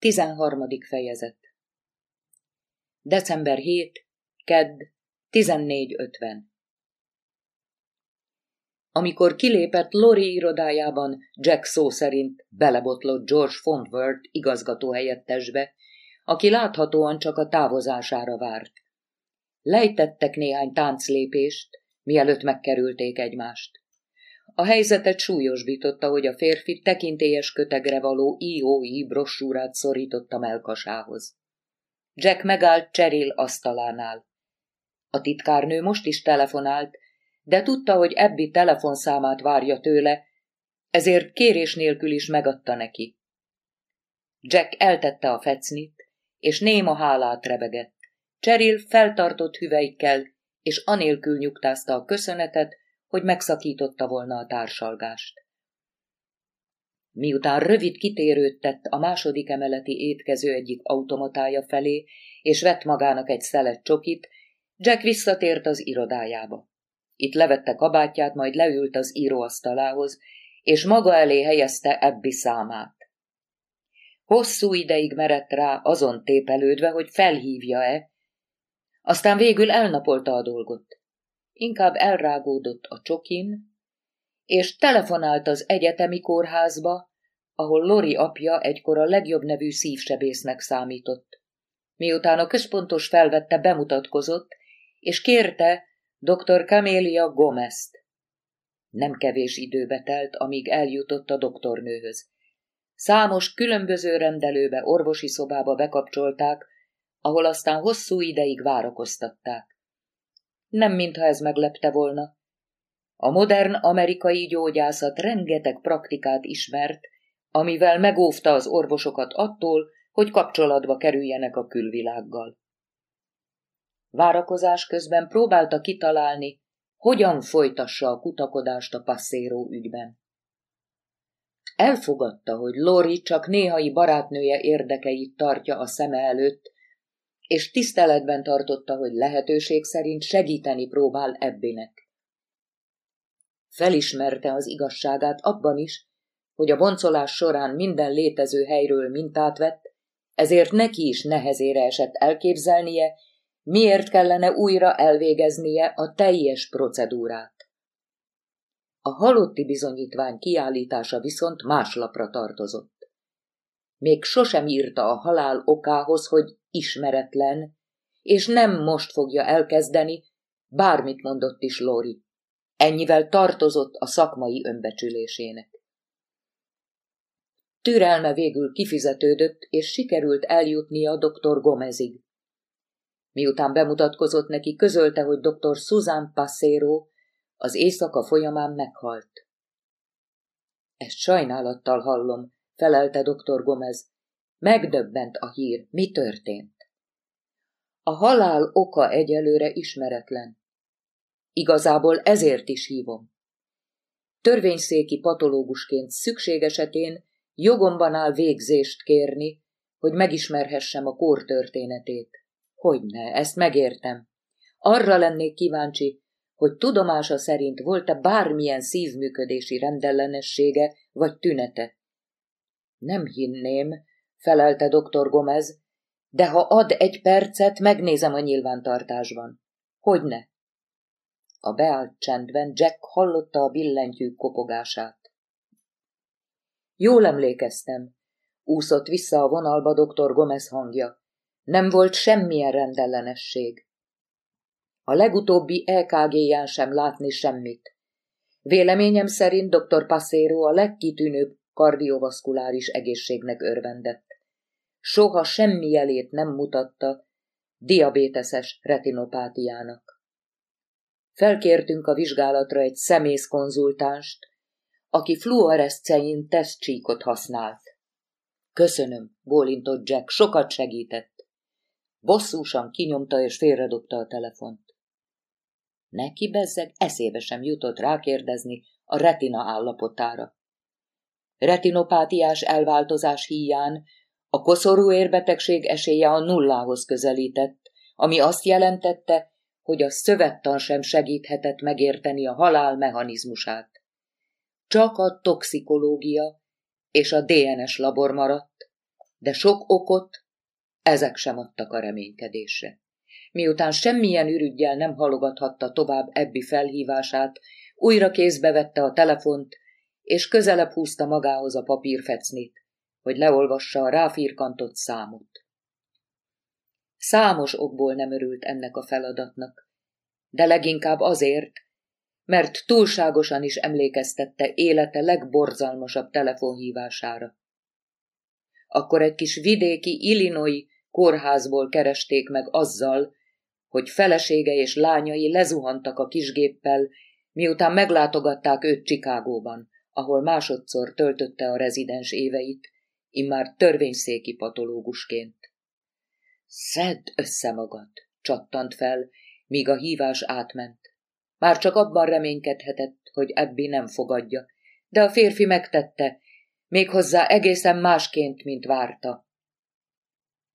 13. fejezet December 7. Kedd 14.50 Amikor kilépett Lori irodájában, Jack szó szerint belebotlott George Fontworth igazgató helyettesbe, aki láthatóan csak a távozására várt. Lejtettek néhány tánclépést, mielőtt megkerülték egymást. A helyzetet súlyosbította, hogy a férfi tekintélyes kötegre való IOI brossúrát szorította melkasához. Jack megállt Cheryl asztalánál. A titkárnő most is telefonált, de tudta, hogy Ebbi telefonszámát várja tőle, ezért kérés nélkül is megadta neki. Jack eltette a fecnit, és néma hálát rebegett. Cheryl feltartott hüveikkel, és anélkül nyugtázta a köszönetet, hogy megszakította volna a társalgást. Miután rövid kitérőt tett a második emeleti étkező egyik automatája felé, és vett magának egy szelet csokit, Jack visszatért az irodájába. Itt levette kabátját, majd leült az íróasztalához, és maga elé helyezte Ebbi számát. Hosszú ideig merett rá, azon tépelődve, hogy felhívja-e, aztán végül elnapolta a dolgot inkább elrágódott a csokin, és telefonált az egyetemi kórházba, ahol Lori apja egykor a legjobb nevű szívsebésznek számított. Miután a központos felvette, bemutatkozott, és kérte dr. Camélia Gomezt. Nem kevés időbe telt, amíg eljutott a doktornőhöz. Számos különböző rendelőbe, orvosi szobába bekapcsolták, ahol aztán hosszú ideig várakoztatták. Nem mintha ez meglepte volna. A modern amerikai gyógyászat rengeteg praktikát ismert, amivel megóvta az orvosokat attól, hogy kapcsolatba kerüljenek a külvilággal. Várakozás közben próbálta kitalálni, hogyan folytassa a kutakodást a passzéró ügyben. Elfogadta, hogy Lori csak néhai barátnője érdekeit tartja a szeme előtt, és tiszteletben tartotta, hogy lehetőség szerint segíteni próbál ebbinek. Felismerte az igazságát abban is, hogy a boncolás során minden létező helyről mintát vett, ezért neki is nehezére esett elképzelnie, miért kellene újra elvégeznie a teljes procedúrát. A halotti bizonyítvány kiállítása viszont más lapra tartozott. Még sosem írta a halál okához, hogy ismeretlen, és nem most fogja elkezdeni, bármit mondott is Lori. Ennyivel tartozott a szakmai önbecsülésének. Türelme végül kifizetődött, és sikerült eljutni a dr. Gomezig. Miután bemutatkozott neki, közölte, hogy dr. Susan Passero az éjszaka folyamán meghalt. Ezt sajnálattal hallom, felelte dr. Gomez. Megdöbbent a hír, mi történt. A halál oka egyelőre ismeretlen. Igazából ezért is hívom. Törvényszéki patológusként szükség esetén jogomban áll végzést kérni, hogy megismerhessem a kór történetét. Hogyne, ezt megértem. Arra lennék kíváncsi, hogy tudomása szerint volt-e bármilyen szívműködési rendellenessége vagy tünete. Nem hinném, felelte dr. Gomez, de ha ad egy percet, megnézem a nyilvántartásban. Hogyne? A beállt csendben Jack hallotta a billentyűk kopogását. Jól emlékeztem, úszott vissza a vonalba dr. Gomez hangja. Nem volt semmilyen rendellenesség. A legutóbbi EKG-ján sem látni semmit. Véleményem szerint dr. Passero a legkitűnőbb kardiovaszkuláris egészségnek örvendett. Soha semmi jelét nem mutatta diabéteses retinopátiának. Felkértünk a vizsgálatra egy szemész konzultánst, aki fluoreszcein tesztcsíkot használt. Köszönöm, bólintott Jack, sokat segített. Bosszúsan kinyomta és félredobta a telefont. Neki bezzeg eszébe sem jutott rákérdezni a retina állapotára retinopátiás elváltozás híján a koszorú érbetegség esélye a nullához közelített, ami azt jelentette, hogy a szövettan sem segíthetett megérteni a halál mechanizmusát. Csak a toxikológia és a DNS labor maradt, De sok okot ezek sem adtak a reménykedésre. Miután semmilyen ürügyjel nem halogathatta tovább Ebbi felhívását, újra kézbe vette a telefont, és közelebb húzta magához a papírfecnit, hogy leolvassa a ráfirkantott számot. Számos okból nem örült ennek a feladatnak, de leginkább azért, mert túlságosan is emlékeztette élete legborzalmasabb telefonhívására. Akkor egy kis vidéki Illinois kórházból keresték meg azzal, hogy felesége és lányai lezuhantak a kisgéppel, miután meglátogatták őt Csikágóban, ahol másodszor töltötte a rezidens éveit, immár törvényszéki patológusként. Szedd össze magad, csattant fel, míg a hívás átment. Már csak abban reménykedhetett, hogy Ebbi nem fogadja, de a férfi megtette, méghozzá egészen másként, mint várta.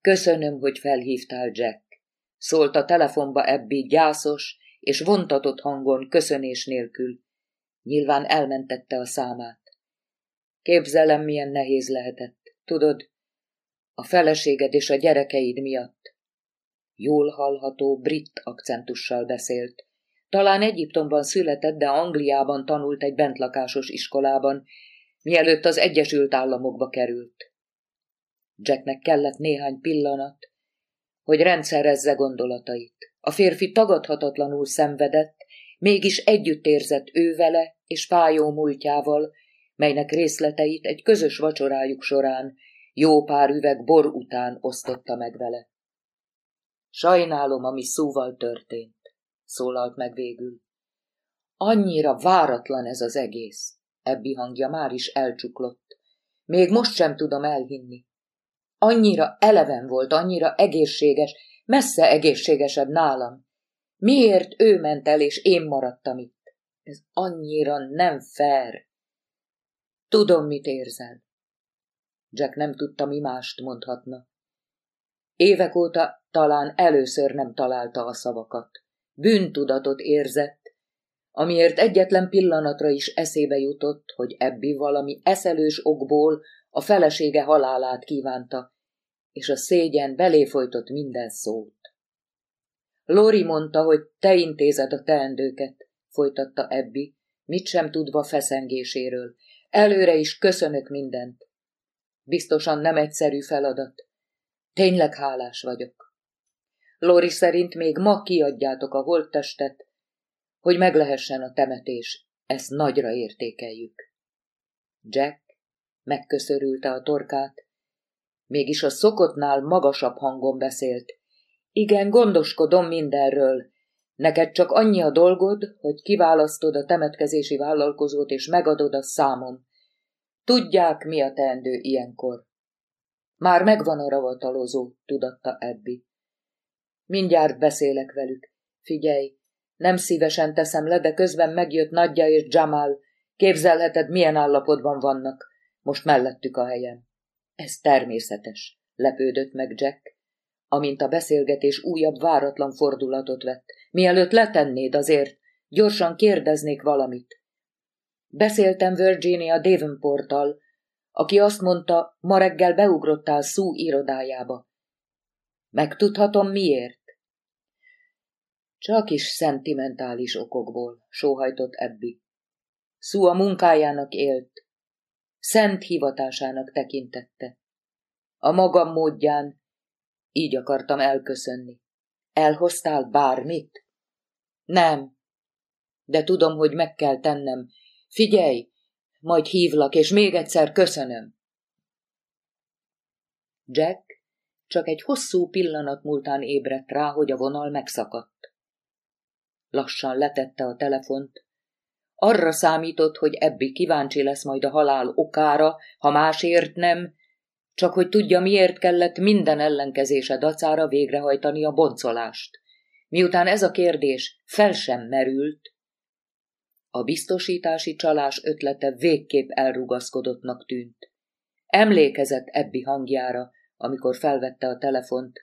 Köszönöm, hogy felhívtál, Jack, szólt a telefonba Ebbi gyászos és vontatott hangon köszönés nélkül. Nyilván elmentette a számát. Képzelem, milyen nehéz lehetett. Tudod, a feleséged és a gyerekeid miatt. Jól hallható brit akcentussal beszélt. Talán Egyiptomban született, de Angliában tanult egy bentlakásos iskolában, mielőtt az Egyesült Államokba került. Jacknek kellett néhány pillanat, hogy rendszerezze gondolatait. A férfi tagadhatatlanul szenvedett, mégis együtt érzett ő vele és fájó múltjával, melynek részleteit egy közös vacsorájuk során jó pár üveg bor után osztotta meg vele. Sajnálom, ami szóval történt, szólalt meg végül. Annyira váratlan ez az egész. Ebbi hangja már is elcsuklott. Még most sem tudom elhinni. Annyira eleven volt, annyira egészséges, messze egészségesebb nálam. Miért ő ment el, és én maradtam itt? Ez annyira nem fair. Tudom, mit érzel. Jack nem tudta, mi mást mondhatna. Évek óta talán először nem találta a szavakat. Bűntudatot érzett, amiért egyetlen pillanatra is eszébe jutott, hogy ebbi valami eszelős okból a felesége halálát kívánta, és a szégyen belé folytott minden szót. Lori mondta, hogy te intézed a teendőket, folytatta Ebbi, mit sem tudva feszengéséről. Előre is köszönök mindent. Biztosan nem egyszerű feladat. Tényleg hálás vagyok. Lori szerint még ma kiadjátok a holttestet, hogy meglehessen a temetés. Ezt nagyra értékeljük. Jack megköszörülte a torkát, mégis a szokottnál magasabb hangon beszélt. Igen, gondoskodom mindenről. Neked csak annyi a dolgod, hogy kiválasztod a temetkezési vállalkozót és megadod a számom. Tudják, mi a teendő ilyenkor. Már megvan a ravatalozó, tudatta Ebbi. Mindjárt beszélek velük. Figyelj, nem szívesen teszem le, de közben megjött Nadja és Jamal. Képzelheted, milyen állapotban vannak. Most mellettük a helyen. Ez természetes, lepődött meg Jack, amint a beszélgetés újabb váratlan fordulatot vett. Mielőtt letennéd azért, gyorsan kérdeznék valamit. Beszéltem Virginia Davenporttal, aki azt mondta, ma reggel beugrottál Szú irodájába. Megtudhatom miért? Csak is szentimentális okokból, sóhajtott Ebbi. Szú a munkájának élt, szent hivatásának tekintette. A magam módján így akartam elköszönni. Elhoztál bármit? Nem, de tudom, hogy meg kell tennem. Figyelj, majd hívlak, és még egyszer köszönöm. Jack csak egy hosszú pillanat múltán ébredt rá, hogy a vonal megszakadt. Lassan letette a telefont, arra számított, hogy Ebbi kíváncsi lesz majd a halál okára, ha másért nem, csak hogy tudja, miért kellett minden ellenkezése dacára végrehajtani a boncolást. Miután ez a kérdés fel sem merült, a biztosítási csalás ötlete végképp elrugaszkodottnak tűnt. Emlékezett Ebbi hangjára, amikor felvette a telefont,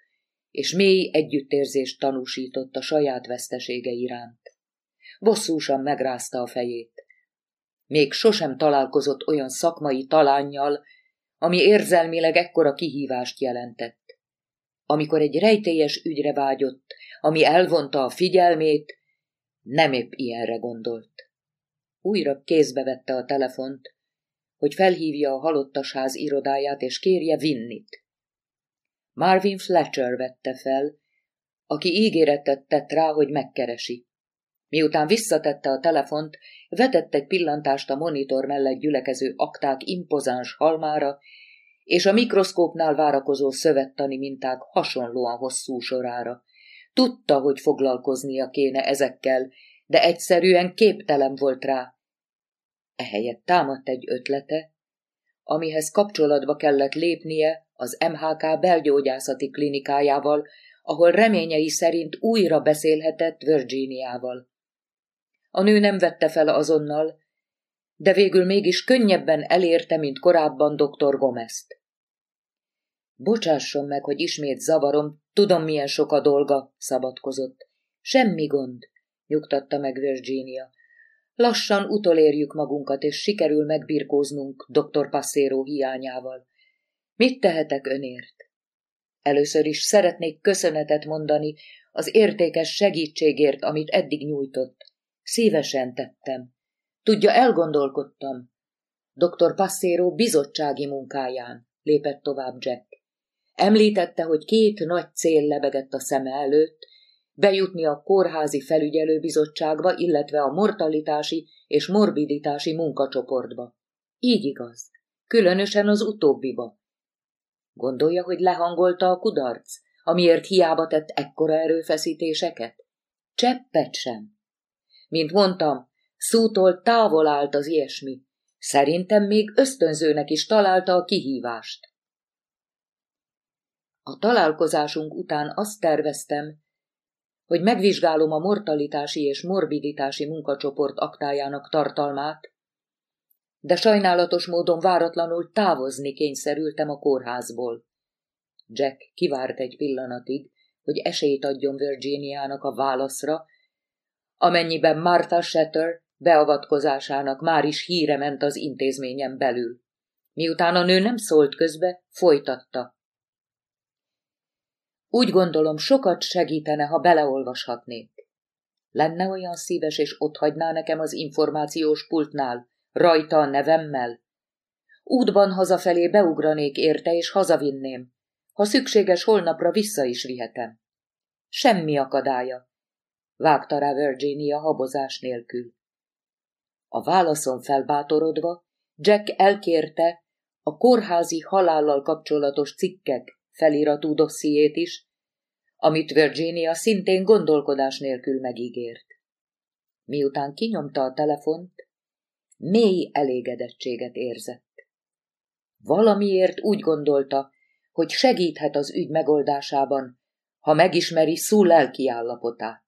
és mély együttérzést tanúsított a saját vesztesége iránt bosszúsan megrázta a fejét. Még sosem találkozott olyan szakmai talánnyal, ami érzelmileg ekkora kihívást jelentett. Amikor egy rejtélyes ügyre vágyott, ami elvonta a figyelmét, nem épp ilyenre gondolt. Újra kézbe vette a telefont, hogy felhívja a halottasház irodáját és kérje Vinnit. Marvin Fletcher vette fel, aki ígéretet tett rá, hogy megkeresi. Miután visszatette a telefont, vetett egy pillantást a monitor mellett gyülekező akták impozáns halmára, és a mikroszkópnál várakozó szövettani minták hasonlóan hosszú sorára. Tudta, hogy foglalkoznia kéne ezekkel, de egyszerűen képtelen volt rá. Ehelyett támadt egy ötlete, amihez kapcsolatba kellett lépnie az MHK belgyógyászati klinikájával, ahol reményei szerint újra beszélhetett Virginiával. A nő nem vette fel azonnal, de végül mégis könnyebben elérte, mint korábban dr. Gomezt. Bocsásson meg, hogy ismét zavarom, tudom, milyen sok a dolga, szabadkozott. Semmi gond, nyugtatta meg Virginia. Lassan utolérjük magunkat, és sikerül megbirkóznunk dr. Passero hiányával. Mit tehetek önért? Először is szeretnék köszönetet mondani az értékes segítségért, amit eddig nyújtott. Szívesen tettem. Tudja, elgondolkodtam. Dr. Passero bizottsági munkáján, lépett tovább Jack. Említette, hogy két nagy cél lebegett a szeme előtt, bejutni a kórházi felügyelőbizottságba, illetve a mortalitási és morbiditási munkacsoportba. Így igaz, különösen az utóbbiba. Gondolja, hogy lehangolta a kudarc, amiért hiába tett ekkora erőfeszítéseket? Cseppet sem. Mint mondtam, szútól távol állt az ilyesmi. Szerintem még ösztönzőnek is találta a kihívást. A találkozásunk után azt terveztem, hogy megvizsgálom a mortalitási és morbiditási munkacsoport aktájának tartalmát, de sajnálatos módon váratlanul távozni kényszerültem a kórházból. Jack kivárt egy pillanatig, hogy esélyt adjon Virginiának a válaszra, amennyiben Martha Shatter beavatkozásának már is híre ment az intézményen belül. Miután a nő nem szólt közbe, folytatta. Úgy gondolom, sokat segítene, ha beleolvashatnék. Lenne olyan szíves, és ott hagyná nekem az információs pultnál, rajta a nevemmel? Útban hazafelé beugranék érte, és hazavinném. Ha szükséges, holnapra vissza is vihetem. Semmi akadálya, vágta rá Virginia habozás nélkül. A válaszon felbátorodva, Jack elkérte a kórházi halállal kapcsolatos cikkek feliratú dossziét is, amit Virginia szintén gondolkodás nélkül megígért. Miután kinyomta a telefont, mély elégedettséget érzett. Valamiért úgy gondolta, hogy segíthet az ügy megoldásában, ha megismeri Szú lelki állapotát.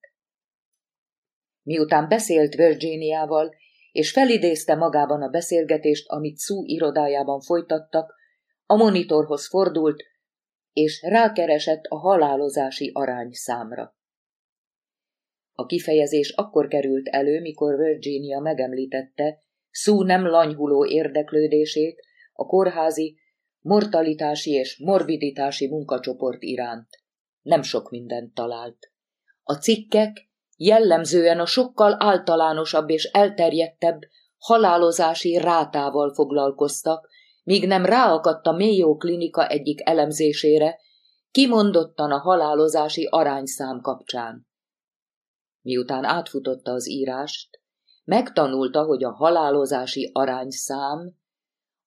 Miután beszélt Virginiával, és felidézte magában a beszélgetést, amit Szú irodájában folytattak, a monitorhoz fordult, és rákeresett a halálozási arányszámra. A kifejezés akkor került elő, mikor Virginia megemlítette Szú nem lanyhuló érdeklődését a kórházi mortalitási és morbiditási munkacsoport iránt. Nem sok mindent talált. A cikkek jellemzően a sokkal általánosabb és elterjedtebb halálozási rátával foglalkoztak, míg nem ráakadt a Mayo klinika egyik elemzésére, kimondottan a halálozási arányszám kapcsán. Miután átfutotta az írást, megtanulta, hogy a halálozási arányszám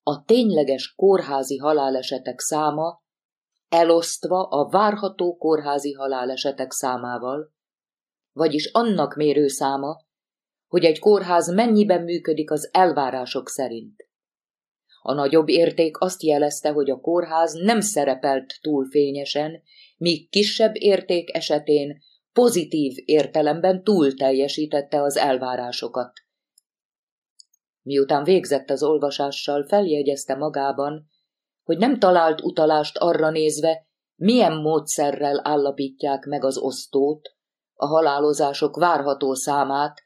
a tényleges kórházi halálesetek száma elosztva a várható kórházi halálesetek számával, vagyis annak mérőszáma, hogy egy kórház mennyiben működik az elvárások szerint. A nagyobb érték azt jelezte, hogy a kórház nem szerepelt túl fényesen, míg kisebb érték esetén pozitív értelemben túl teljesítette az elvárásokat. Miután végzett az olvasással, feljegyezte magában, hogy nem talált utalást arra nézve, milyen módszerrel állapítják meg az osztót, a halálozások várható számát,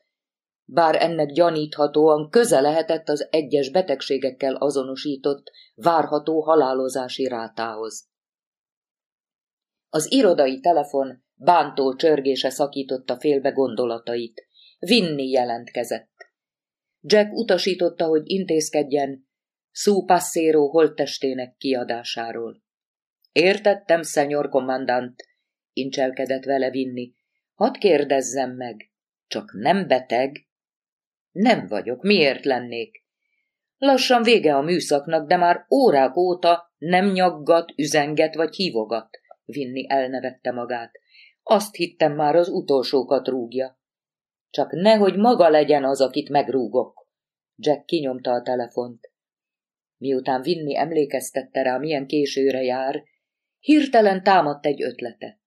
bár ennek gyaníthatóan köze lehetett az egyes betegségekkel azonosított, várható halálozási rátához. Az irodai telefon bántó csörgése szakította félbe gondolatait. Vinni jelentkezett. Jack utasította, hogy intézkedjen Szú Passero holttestének kiadásáról. Értettem, szenyor kommandant, incselkedett vele vinni. Hadd kérdezzem meg, csak nem beteg? Nem vagyok, miért lennék? Lassan vége a műszaknak, de már órák óta nem nyaggat, üzenget vagy hívogat. Vinni elnevette magát. Azt hittem már az utolsókat rúgja. Csak nehogy maga legyen az, akit megrúgok. Jack kinyomta a telefont. Miután Vinni emlékeztette rá, milyen későre jár, hirtelen támadt egy ötlete.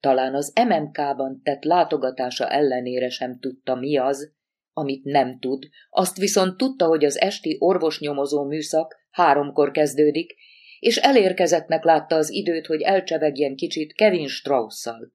Talán az MMK-ban tett látogatása ellenére sem tudta, mi az, amit nem tud, azt viszont tudta, hogy az esti orvosnyomozó műszak háromkor kezdődik, és elérkezettnek látta az időt, hogy elcsevegjen kicsit Kevin Strauss-szal.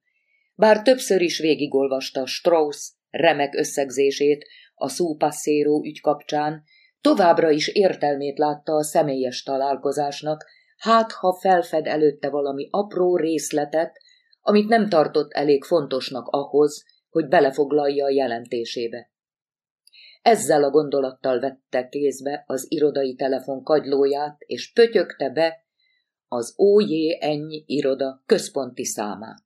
Bár többször is végigolvasta Strauss remek összegzését a szúpasszéró ügy kapcsán, továbbra is értelmét látta a személyes találkozásnak, hát ha felfed előtte valami apró részletet, amit nem tartott elég fontosnak ahhoz, hogy belefoglalja a jelentésébe. Ezzel a gondolattal vette kézbe az irodai telefon kagylóját, és pötyögte be az OJ ennyi iroda központi számát.